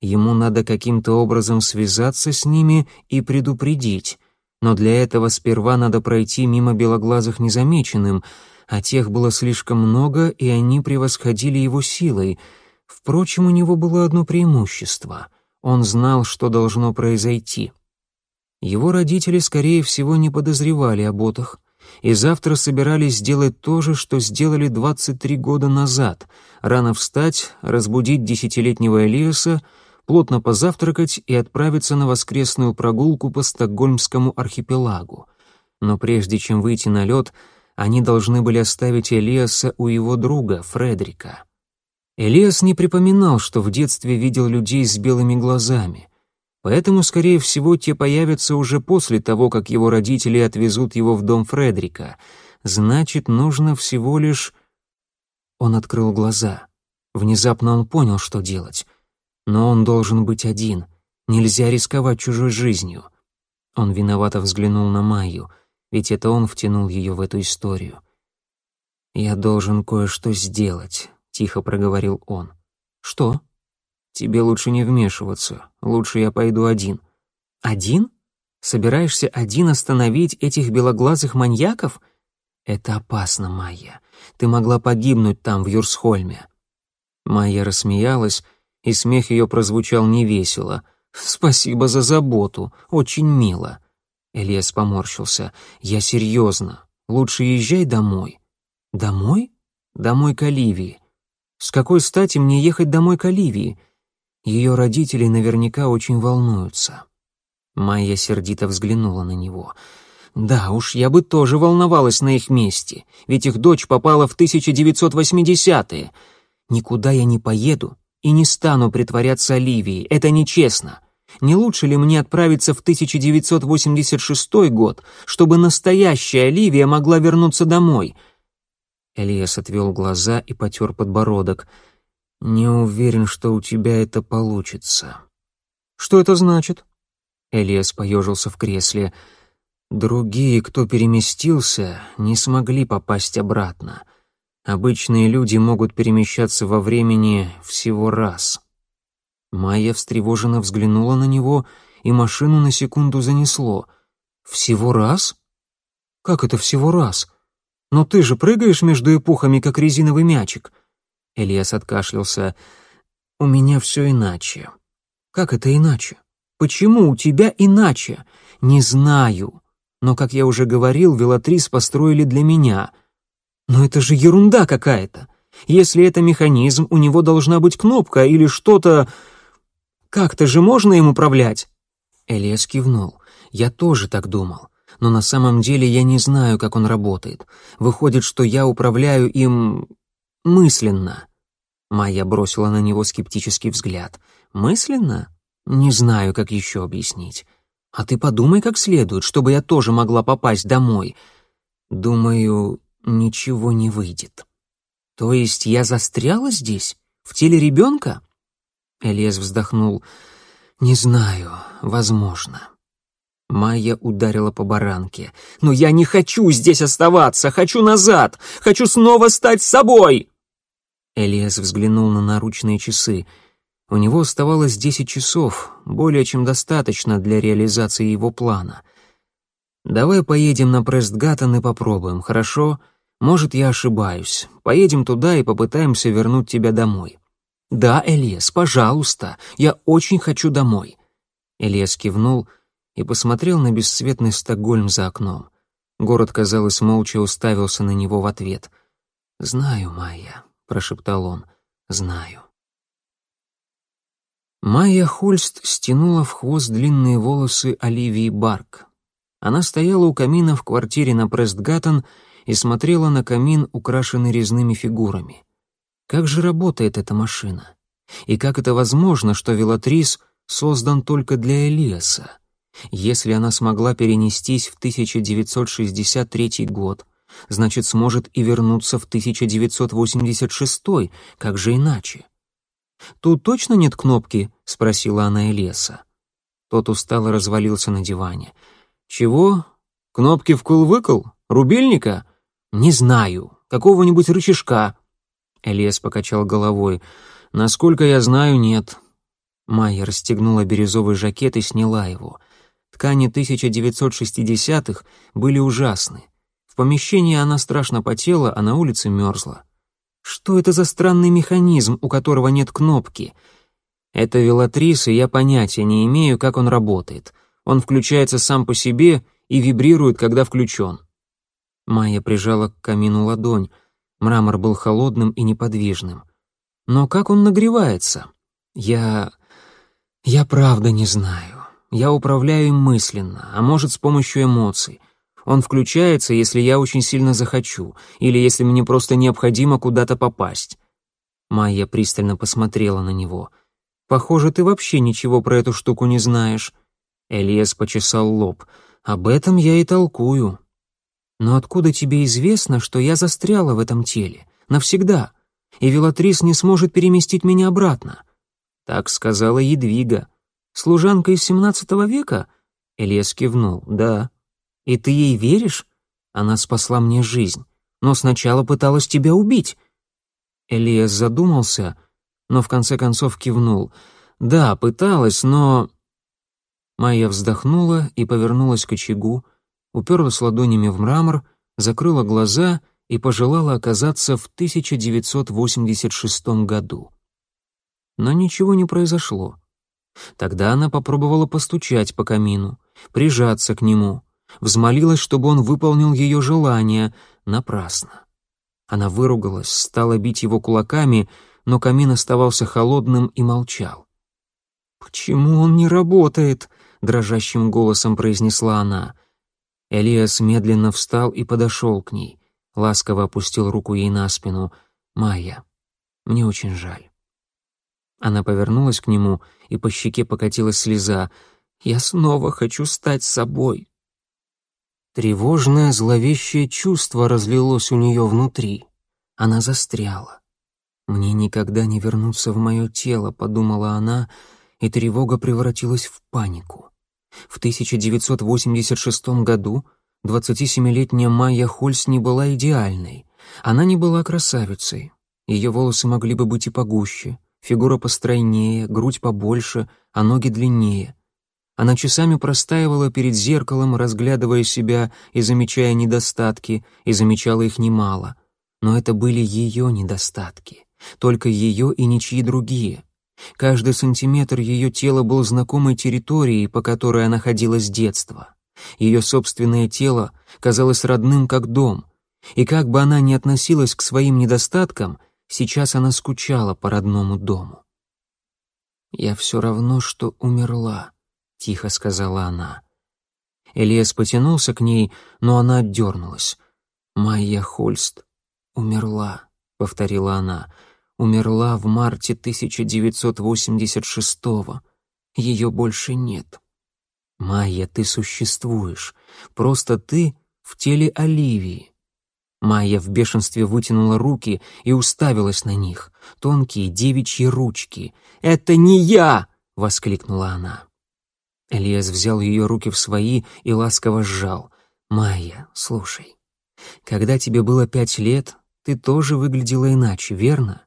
Ему надо каким-то образом связаться с ними и предупредить. Но для этого сперва надо пройти мимо белоглазых незамеченным, а тех было слишком много, и они превосходили его силой. Впрочем, у него было одно преимущество. Он знал, что должно произойти. Его родители, скорее всего, не подозревали о ботах и завтра собирались сделать то же, что сделали 23 года назад — рано встать, разбудить десятилетнего Элиаса, плотно позавтракать и отправиться на воскресную прогулку по Стокгольмскому архипелагу. Но прежде чем выйти на лед, они должны были оставить Элиаса у его друга, Фредрика. Элиас не припоминал, что в детстве видел людей с белыми глазами. Поэтому, скорее всего, те появятся уже после того, как его родители отвезут его в дом Фредрика. Значит, нужно всего лишь... Он открыл глаза. Внезапно он понял, что делать. Но он должен быть один. Нельзя рисковать чужой жизнью. Он виновато взглянул на Майю, ведь это он втянул ее в эту историю. «Я должен кое-что сделать», — тихо проговорил он. «Что?» Тебе лучше не вмешиваться. Лучше я пойду один». «Один? Собираешься один остановить этих белоглазых маньяков?» «Это опасно, Майя. Ты могла погибнуть там, в Юрсхольме». Майя рассмеялась, и смех ее прозвучал невесело. «Спасибо за заботу. Очень мило». Элиас поморщился. «Я серьезно. Лучше езжай домой». «Домой?» «Домой к Оливии». «С какой стати мне ехать домой к Оливии?» Ее родители наверняка очень волнуются. Майя сердито взглянула на него. «Да уж, я бы тоже волновалась на их месте, ведь их дочь попала в 1980-е. Никуда я не поеду и не стану притворяться Оливией, это нечестно. Не лучше ли мне отправиться в 1986 год, чтобы настоящая Оливия могла вернуться домой?» Элиас отвел глаза и потер подбородок. «Не уверен, что у тебя это получится». «Что это значит?» Элиас поежился в кресле. «Другие, кто переместился, не смогли попасть обратно. Обычные люди могут перемещаться во времени всего раз». Майя встревоженно взглянула на него, и машину на секунду занесло. «Всего раз? Как это всего раз? Но ты же прыгаешь между эпохами, как резиновый мячик». Элиас откашлялся. «У меня все иначе». «Как это иначе? Почему у тебя иначе?» «Не знаю. Но, как я уже говорил, велатрис построили для меня». «Но это же ерунда какая-то. Если это механизм, у него должна быть кнопка или что-то...» Как-то же можно им управлять?» Элиас кивнул. «Я тоже так думал. Но на самом деле я не знаю, как он работает. Выходит, что я управляю им... мысленно». Майя бросила на него скептический взгляд. «Мысленно? Не знаю, как еще объяснить. А ты подумай как следует, чтобы я тоже могла попасть домой. Думаю, ничего не выйдет. То есть я застряла здесь? В теле ребенка?» Элиас вздохнул. «Не знаю, возможно». Майя ударила по баранке. «Но я не хочу здесь оставаться! Хочу назад! Хочу снова стать собой!» Элиас взглянул на наручные часы. У него оставалось десять часов, более чем достаточно для реализации его плана. «Давай поедем на Престгаттон и попробуем, хорошо? Может, я ошибаюсь. Поедем туда и попытаемся вернуть тебя домой. «Да, Элиас, пожалуйста, я очень хочу домой». Элиас кивнул и посмотрел на бесцветный Стокгольм за окном. Город, казалось, молча уставился на него в ответ. «Знаю, Майя», — прошептал он, — «знаю». Майя Хольст стянула в хвост длинные волосы Оливии Барк. Она стояла у камина в квартире на Престгаттон и смотрела на камин, украшенный резными фигурами. Как же работает эта машина? И как это возможно, что Велатрис создан только для Элиаса? Если она смогла перенестись в 1963 год, значит, сможет и вернуться в 1986, как же иначе? «Тут точно нет кнопки?» — спросила она Элиаса. Тот устало развалился на диване. «Чего? Кнопки вкл-выкл? Рубильника?» «Не знаю. Какого-нибудь рычажка. Элиас покачал головой. «Насколько я знаю, нет». Майя расстегнула бирюзовый жакет и сняла его. Ткани 1960-х были ужасны. В помещении она страшно потела, а на улице мерзла. Что это за странный механизм, у которого нет кнопки? Это велатрис, и я понятия не имею, как он работает. Он включается сам по себе и вибрирует, когда включен. Майя прижала к камину ладонь. Мрамор был холодным и неподвижным. Но как он нагревается? Я... я правда не знаю. Я управляю им мысленно, а может, с помощью эмоций. Он включается, если я очень сильно захочу, или если мне просто необходимо куда-то попасть. Майя пристально посмотрела на него. «Похоже, ты вообще ничего про эту штуку не знаешь». Элиас почесал лоб. «Об этом я и толкую. Но откуда тебе известно, что я застряла в этом теле? Навсегда. И Велатрис не сможет переместить меня обратно. Так сказала Едвига. Служанка из семнадцатого века? Элиас кивнул. Да. И ты ей веришь? Она спасла мне жизнь, но сначала пыталась тебя убить. Элиас задумался, но в конце концов кивнул. Да, пыталась, но... Майя вздохнула и повернулась к очагу, уперлась ладонями в мрамор, закрыла глаза и пожелала оказаться в 1986 году. Но ничего не произошло. Тогда она попробовала постучать по камину, прижаться к нему, взмолилась, чтобы он выполнил ее желание, напрасно. Она выругалась, стала бить его кулаками, но камин оставался холодным и молчал. «Почему он не работает?» дрожащим голосом произнесла она. Элиас медленно встал и подошел к ней, ласково опустил руку ей на спину. «Майя, мне очень жаль». Она повернулась к нему, и по щеке покатилась слеза. «Я снова хочу стать собой». Тревожное, зловещее чувство разлилось у нее внутри. Она застряла. «Мне никогда не вернуться в мое тело», — подумала она, и тревога превратилась в панику. В 1986 году 27-летняя Майя Хольс не была идеальной. Она не была красавицей. Ее волосы могли бы быть и погуще, фигура постройнее, грудь побольше, а ноги длиннее. Она часами простаивала перед зеркалом, разглядывая себя и замечая недостатки, и замечала их немало. Но это были ее недостатки, только ее и ничьи другие. Каждый сантиметр ее тела был знакомой территорией, по которой она ходила с детства. Ее собственное тело казалось родным как дом, и как бы она ни относилась к своим недостаткам, сейчас она скучала по родному дому. «Я все равно, что умерла», — тихо сказала она. Элиас потянулся к ней, но она отдернулась. «Майя Хольст умерла», — повторила она, — умерла в марте 1986-го. Ее больше нет. Майя, ты существуешь. Просто ты в теле Оливии. Майя в бешенстве вытянула руки и уставилась на них. Тонкие девичьи ручки. «Это не я!» — воскликнула она. Элиас взял ее руки в свои и ласково сжал. «Майя, слушай, когда тебе было пять лет, ты тоже выглядела иначе, верно?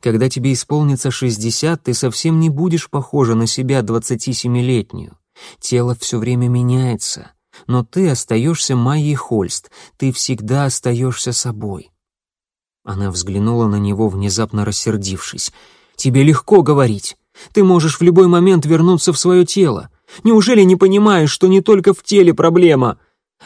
Когда тебе исполнится 60, ты совсем не будешь похожа на себя 27-летнюю. Тело все время меняется, но ты остаешься Майей Хольст, ты всегда остаешься собой. Она взглянула на него, внезапно рассердившись. «Тебе легко говорить. Ты можешь в любой момент вернуться в свое тело. Неужели не понимаешь, что не только в теле проблема?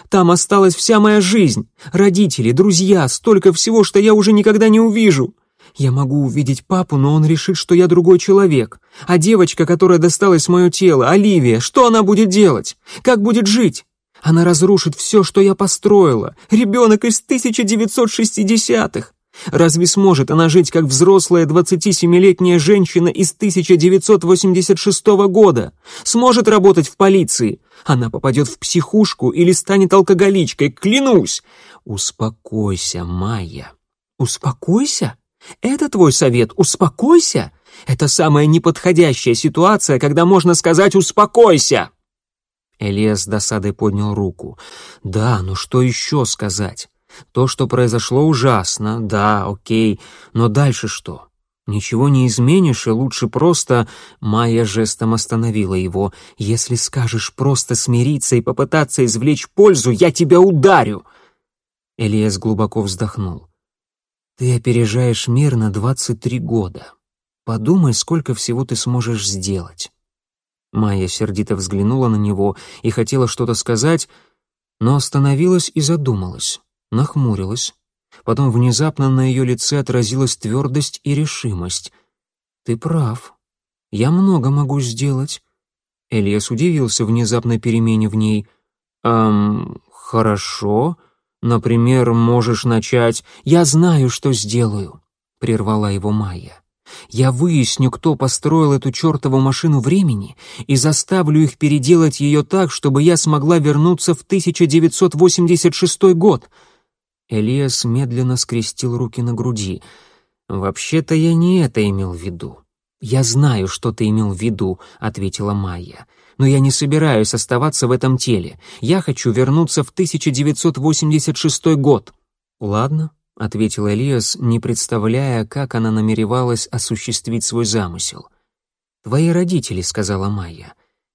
Там осталась вся моя жизнь, родители, друзья, столько всего, что я уже никогда не увижу. Я могу увидеть папу, но он решит, что я другой человек. А девочка, которая досталась в мое тело, Оливия, что она будет делать? Как будет жить? Она разрушит все, что я построила. Ребенок из 1960-х. Разве сможет она жить как взрослая 27-летняя женщина из 1986 года? Сможет работать в полиции? Она попадет в психушку или станет алкоголичкой, клянусь. Успокойся, Майя. Успокойся? Это твой совет «успокойся»? Это самая неподходящая ситуация, когда можно сказать «успокойся». Элиас с досадой поднял руку. «Да, но что еще сказать? То, что произошло, ужасно, да, окей, но дальше что? Ничего не изменишь, и лучше просто...» Майя жестом остановила его. «Если скажешь просто смириться и попытаться извлечь пользу, я тебя ударю!» Элиас глубоко вздохнул. Ты опережаешь мир на 23 года. Подумай, сколько всего ты сможешь сделать. Майя сердито взглянула на него и хотела что-то сказать, но остановилась и задумалась, нахмурилась. Потом внезапно на ее лице отразилась твердость и решимость. «Ты прав. Я много могу сделать». Элиас удивился внезапной перемене в ней. «Эм, хорошо», Например, можешь начать «Я знаю, что сделаю», — прервала его Майя. «Я выясню, кто построил эту чертову машину времени и заставлю их переделать ее так, чтобы я смогла вернуться в 1986 год». Элиас медленно скрестил руки на груди. «Вообще-то я не это имел в виду». «Я знаю, что ты имел в виду», — ответила Майя но я не собираюсь оставаться в этом теле. Я хочу вернуться в 1986 год». «Ладно», — ответил Элиас, не представляя, как она намеревалась осуществить свой замысел. «Твои родители», — сказала Майя.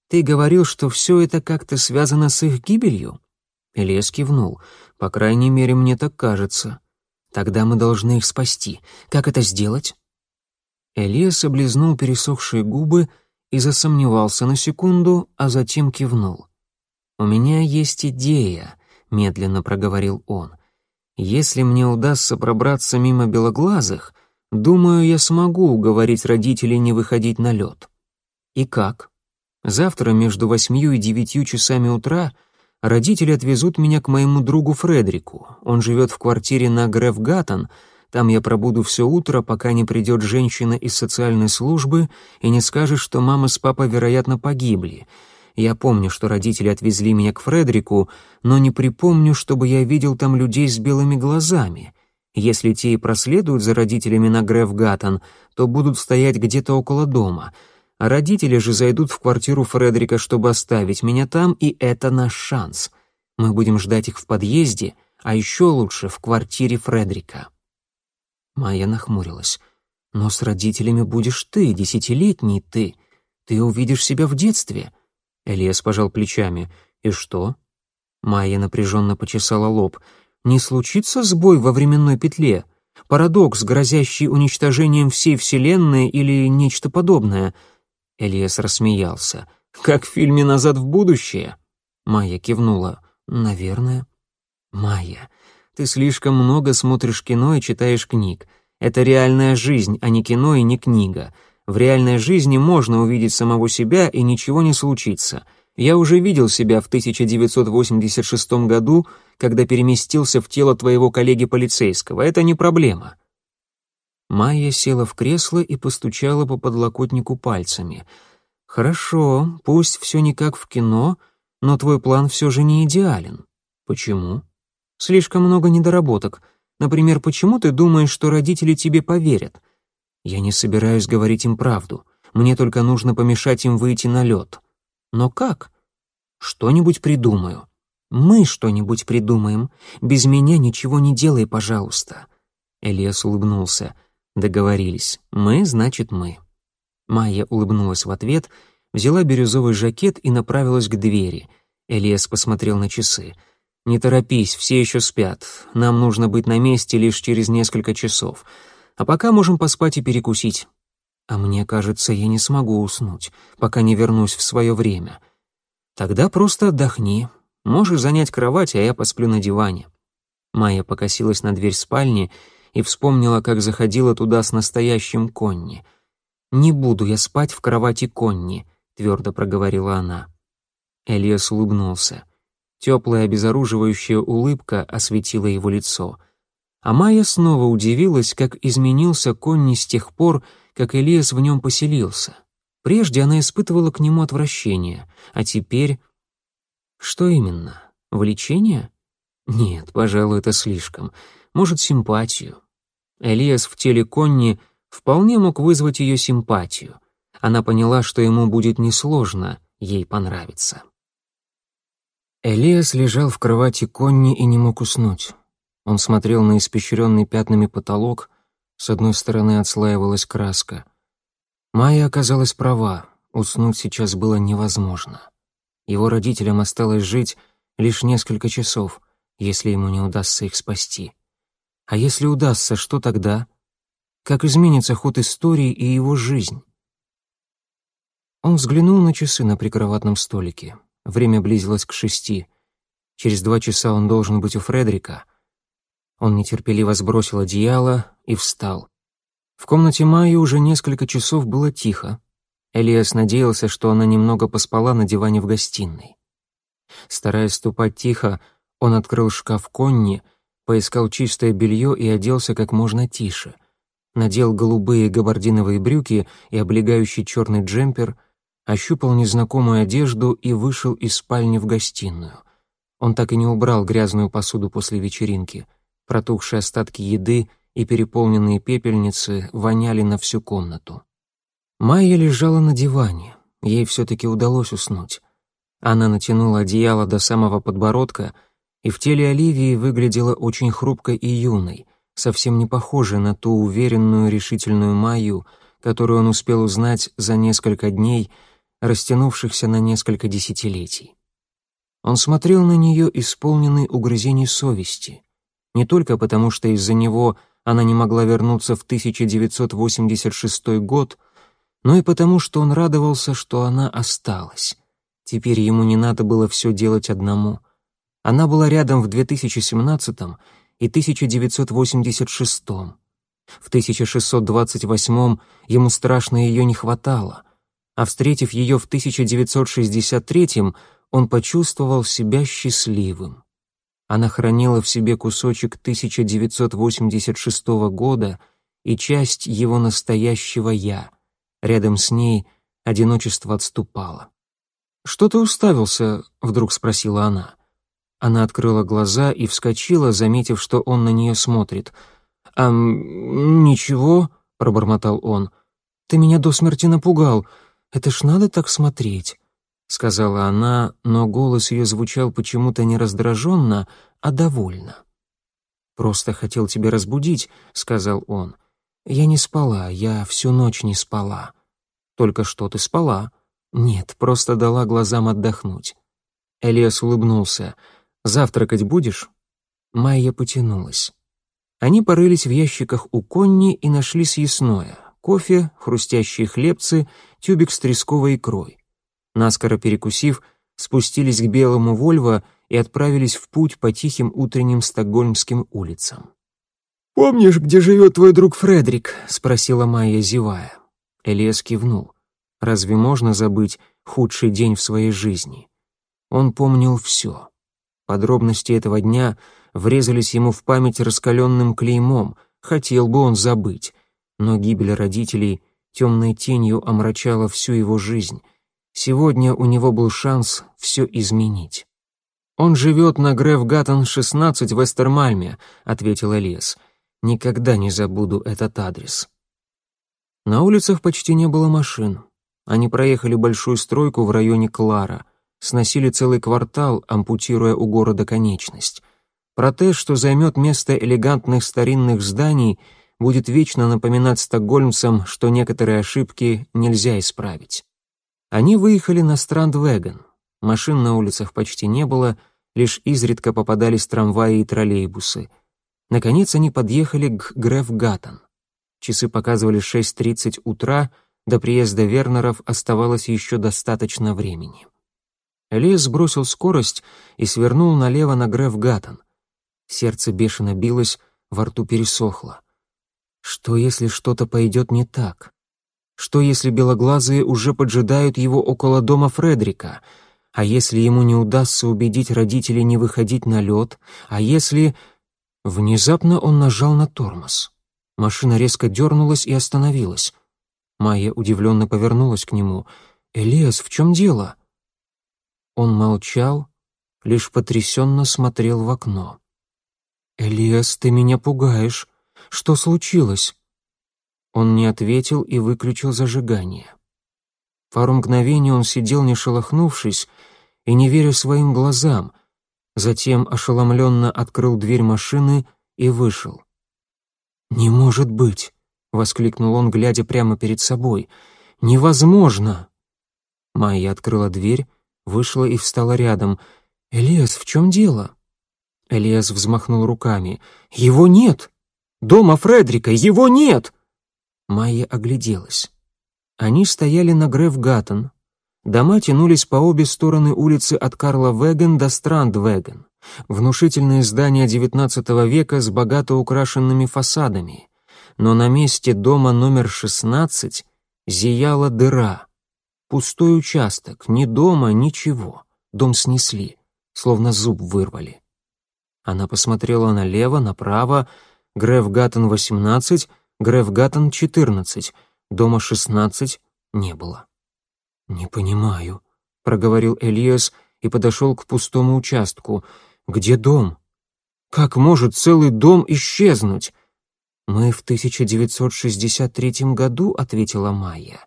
«Ты говорил, что все это как-то связано с их гибелью?» Элиас кивнул. «По крайней мере, мне так кажется. Тогда мы должны их спасти. Как это сделать?» Элиас облизнул пересохшие губы и засомневался на секунду, а затем кивнул. «У меня есть идея», — медленно проговорил он. «Если мне удастся пробраться мимо белоглазых, думаю, я смогу уговорить родителей не выходить на лед». «И как?» Завтра между восьмью и девятью часами утра родители отвезут меня к моему другу Фредерику. Он живет в квартире на Грефгаттон, там я пробуду все утро, пока не придет женщина из социальной службы и не скажет, что мама с папой, вероятно, погибли. Я помню, что родители отвезли меня к Фредерику, но не припомню, чтобы я видел там людей с белыми глазами. Если те и проследуют за родителями на Грефгаттон, то будут стоять где-то около дома. Родители же зайдут в квартиру Фредерика, чтобы оставить меня там, и это наш шанс. Мы будем ждать их в подъезде, а еще лучше в квартире Фредерика. Майя нахмурилась. «Но с родителями будешь ты, десятилетний ты. Ты увидишь себя в детстве». Элиас пожал плечами. «И что?» Майя напряженно почесала лоб. «Не случится сбой во временной петле? Парадокс, грозящий уничтожением всей Вселенной или нечто подобное?» Элиас рассмеялся. «Как в фильме «Назад в будущее»?» Майя кивнула. «Наверное». «Майя, ты слишком много смотришь кино и читаешь книг. Это реальная жизнь, а не кино и не книга. В реальной жизни можно увидеть самого себя, и ничего не случится. Я уже видел себя в 1986 году, когда переместился в тело твоего коллеги полицейского. Это не проблема». Майя села в кресло и постучала по подлокотнику пальцами. «Хорошо, пусть все не как в кино, но твой план все же не идеален. Почему?» Слишком много недоработок. Например, почему ты думаешь, что родители тебе поверят? Я не собираюсь говорить им правду. Мне только нужно помешать им выйти на лед. Но как? Что-нибудь придумаю. Мы что-нибудь придумаем. Без меня ничего не делай, пожалуйста. Элиас улыбнулся. Договорились. Мы, значит, мы. Майя улыбнулась в ответ, взяла бирюзовый жакет и направилась к двери. Элиас посмотрел на часы. «Не торопись, все еще спят. Нам нужно быть на месте лишь через несколько часов. А пока можем поспать и перекусить». «А мне кажется, я не смогу уснуть, пока не вернусь в свое время». «Тогда просто отдохни. Можешь занять кровать, а я посплю на диване». Майя покосилась на дверь спальни и вспомнила, как заходила туда с настоящим Конни. «Не буду я спать в кровати Конни», — твердо проговорила она. Элиас улыбнулся. Теплая обезоруживающая улыбка осветила его лицо. А Майя снова удивилась, как изменился Конни с тех пор, как Элиас в нем поселился. Прежде она испытывала к нему отвращение, а теперь... Что именно? Влечение? Нет, пожалуй, это слишком. Может, симпатию. Элиас в теле Конни вполне мог вызвать ее симпатию. Она поняла, что ему будет несложно ей понравиться. Элиас лежал в кровати Конни и не мог уснуть. Он смотрел на испещренный пятнами потолок, с одной стороны отслаивалась краска. Майя оказалась права, уснуть сейчас было невозможно. Его родителям осталось жить лишь несколько часов, если ему не удастся их спасти. А если удастся, что тогда? Как изменится ход истории и его жизнь? Он взглянул на часы на прикроватном столике. Время близилось к шести. Через два часа он должен быть у Фредерика. Он нетерпеливо сбросил одеяло и встал. В комнате Майи уже несколько часов было тихо. Элиас надеялся, что она немного поспала на диване в гостиной. Стараясь ступать тихо, он открыл шкаф Конни, поискал чистое белье и оделся как можно тише. Надел голубые габардиновые брюки и облегающий черный джемпер — ощупал незнакомую одежду и вышел из спальни в гостиную. Он так и не убрал грязную посуду после вечеринки. Протухшие остатки еды и переполненные пепельницы воняли на всю комнату. Майя лежала на диване. Ей все-таки удалось уснуть. Она натянула одеяло до самого подбородка, и в теле Оливии выглядела очень хрупкой и юной, совсем не похожей на ту уверенную, решительную Майю, которую он успел узнать за несколько дней — растянувшихся на несколько десятилетий. Он смотрел на нее, исполненный угрызений совести, не только потому, что из-за него она не могла вернуться в 1986 год, но и потому, что он радовался, что она осталась. Теперь ему не надо было все делать одному. Она была рядом в 2017 и 1986. В 1628 ему страшно ее не хватало, а встретив ее в 1963-м, он почувствовал себя счастливым. Она хранила в себе кусочек 1986 года и часть его настоящего «я». Рядом с ней одиночество отступало. «Что ты уставился?» — вдруг спросила она. Она открыла глаза и вскочила, заметив, что он на нее смотрит. «А, ничего», — пробормотал он. «Ты меня до смерти напугал. Это ж надо так смотреть», — сказала она, но голос ее звучал почему-то не раздраженно, а довольно. «Просто хотел тебя разбудить», — сказал он. «Я не спала, я всю ночь не спала». «Только что ты спала?» «Нет, просто дала глазам отдохнуть». Элиас улыбнулся. «Завтракать будешь?» Майя потянулась. Они порылись в ящиках у Конни и нашли съестное. Кофе, хрустящие хлебцы, тюбик с тресковой икрой. Наскоро перекусив, спустились к белому Вольво и отправились в путь по тихим утренним стокгольмским улицам. «Помнишь, где живет твой друг Фредерик?» — спросила Майя, зевая. Элиас кивнул. Разве можно забыть худший день в своей жизни? Он помнил все. Подробности этого дня врезались ему в память раскаленным клеймом, хотел бы он забыть, но гибель родителей темной тенью омрачала всю его жизнь. Сегодня у него был шанс все изменить. «Он живет на Грефгаттен, 16 в Эстермальме», — ответил Элиас. «Никогда не забуду этот адрес». На улицах почти не было машин. Они проехали большую стройку в районе Клара, сносили целый квартал, ампутируя у города конечность. Протеж, что займет место элегантных старинных зданий, будет вечно напоминать стокгольмцам, что некоторые ошибки нельзя исправить. Они выехали на Страндвеген. Машин на улицах почти не было, лишь изредка попадались трамваи и троллейбусы. Наконец они подъехали к Грефгаттен. Часы показывали 6.30 утра — до приезда Вернеров оставалось еще достаточно времени. Элиас сбросил скорость и свернул налево на Греф-Гаттон. Сердце бешено билось, во рту пересохло. Что, если что-то пойдет не так? Что, если белоглазые уже поджидают его около дома Фредрика? А если ему не удастся убедить родителей не выходить на лед? А если... Внезапно он нажал на тормоз. Машина резко дернулась и остановилась. Майя удивленно повернулась к нему. «Элиас, в чем дело?» Он молчал, лишь потрясенно смотрел в окно. «Элиас, ты меня пугаешь. Что случилось?» Он не ответил и выключил зажигание. Пару мгновений он сидел, не шелохнувшись, и не веря своим глазам, затем ошеломленно открыл дверь машины и вышел. «Не может быть!» — воскликнул он, глядя прямо перед собой. «Невозможно!» Майя открыла дверь, вышла и встала рядом. «Элиас, в чем дело?» Элиас взмахнул руками. «Его нет! Дома Фредрика! Его нет!» Майя огляделась. Они стояли на Грефгаттен. Дома тянулись по обе стороны улицы от Карла Веген до Странд-Веген. Внушительные здания XIX века с богато украшенными фасадами но на месте дома номер 16 зияла дыра. Пустой участок, ни дома, ничего. Дом снесли, словно зуб вырвали. Она посмотрела налево, направо. Грефгаттен 18, Грефгаттен 14. Дома 16 не было. «Не понимаю», — проговорил Элиас и подошел к пустому участку. «Где дом? Как может целый дом исчезнуть?» «Мы в 1963 году», — ответила Майя.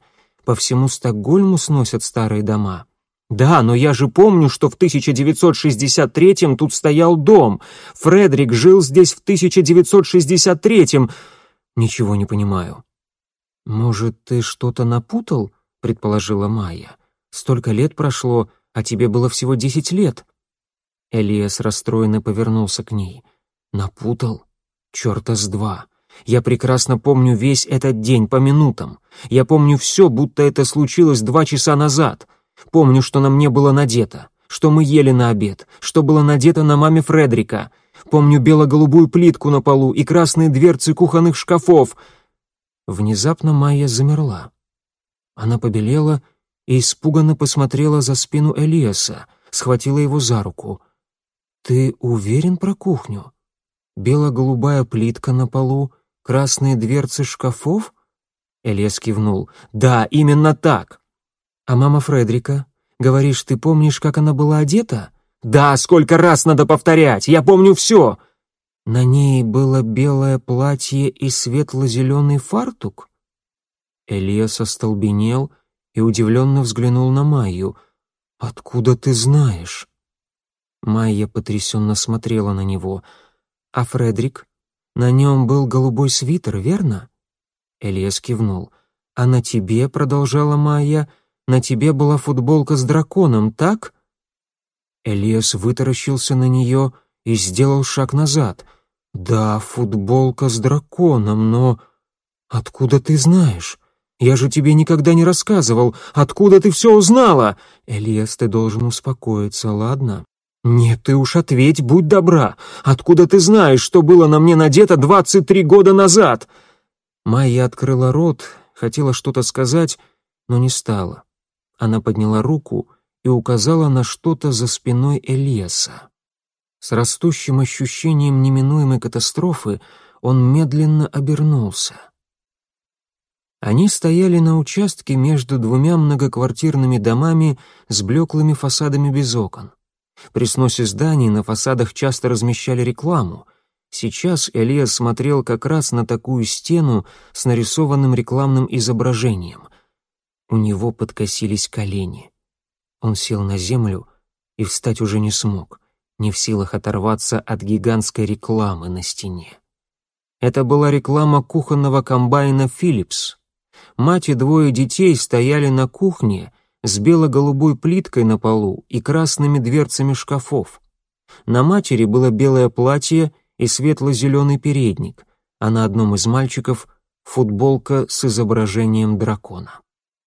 «По всему Стокгольму сносят старые дома». «Да, но я же помню, что в 1963-м тут стоял дом. Фредерик жил здесь в 1963-м. Ничего не понимаю». «Может, ты что-то напутал?» — предположила Майя. «Столько лет прошло, а тебе было всего десять лет». Элиас расстроенно повернулся к ней. «Напутал? Чёрта с два. Я прекрасно помню весь этот день по минутам. Я помню все, будто это случилось два часа назад. Помню, что на мне было надето, что мы ели на обед, что было надето на маме Фредрика. Помню бело-голубую плитку на полу и красные дверцы кухонных шкафов. Внезапно Майя замерла. Она побелела и испуганно посмотрела за спину Элиаса, схватила его за руку. «Ты уверен про кухню? Бело-голубая плитка на полу, красные дверцы шкафов?» Элиас кивнул. «Да, именно так!» «А мама Фредрика? Говоришь, ты помнишь, как она была одета?» «Да, сколько раз надо повторять! Я помню все!» На ней было белое платье и светло-зеленый фартук? Элиас остолбенел и удивленно взглянул на Майю. «Откуда ты знаешь?» Майя потрясенно смотрела на него. «А Фредрик? На нем был голубой свитер, верно?» Элиас кивнул. «А на тебе, — продолжала Майя, — на тебе была футболка с драконом, так?» Элиас вытаращился на нее и сделал шаг назад. «Да, футболка с драконом, но... Откуда ты знаешь? Я же тебе никогда не рассказывал. Откуда ты все узнала?» «Элиас, ты должен успокоиться, ладно?» «Нет, ты уж ответь, будь добра. Откуда ты знаешь, что было на мне надето двадцать три года назад?» Майя открыла рот, хотела что-то сказать, но не стала. Она подняла руку и указала на что-то за спиной Элиаса. С растущим ощущением неминуемой катастрофы он медленно обернулся. Они стояли на участке между двумя многоквартирными домами с блеклыми фасадами без окон. При сносе зданий на фасадах часто размещали рекламу. Сейчас Элиас смотрел как раз на такую стену с нарисованным рекламным изображением. У него подкосились колени. Он сел на землю и встать уже не смог, не в силах оторваться от гигантской рекламы на стене. Это была реклама кухонного комбайна «Филлипс». Мать и двое детей стояли на кухне с бело-голубой плиткой на полу и красными дверцами шкафов. На матери было белое платье и светло-зеленый передник, а на одном из мальчиков — футболка с изображением дракона.